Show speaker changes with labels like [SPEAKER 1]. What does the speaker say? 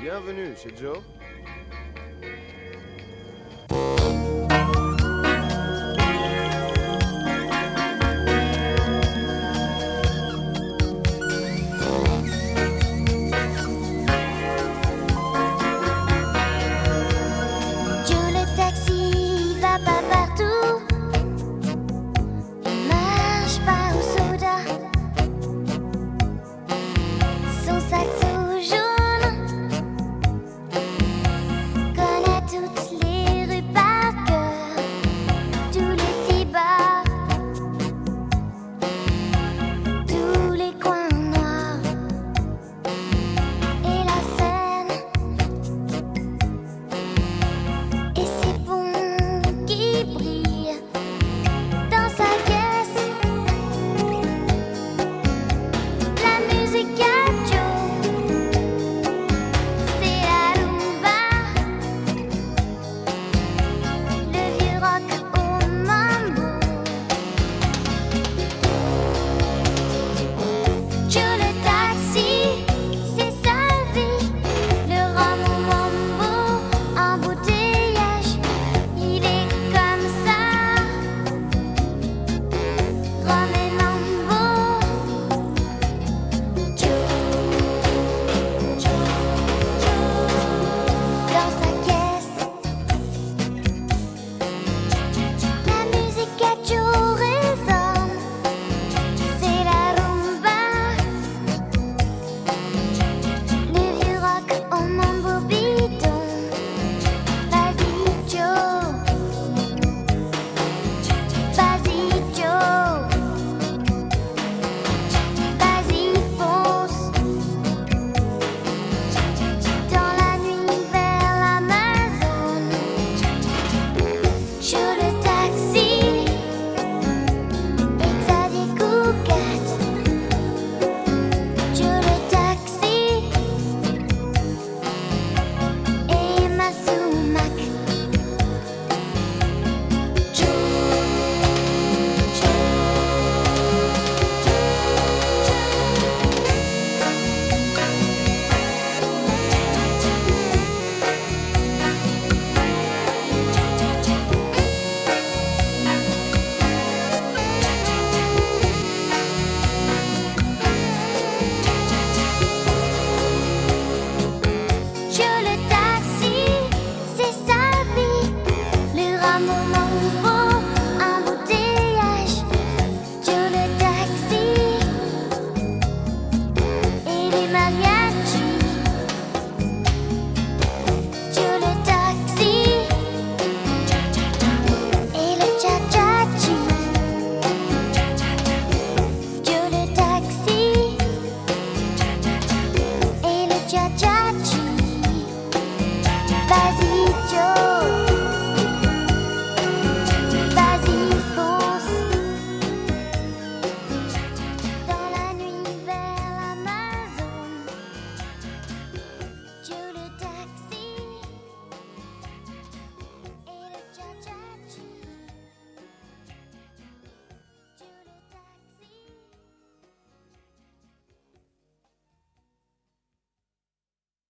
[SPEAKER 1] Bienvenue chez Joe.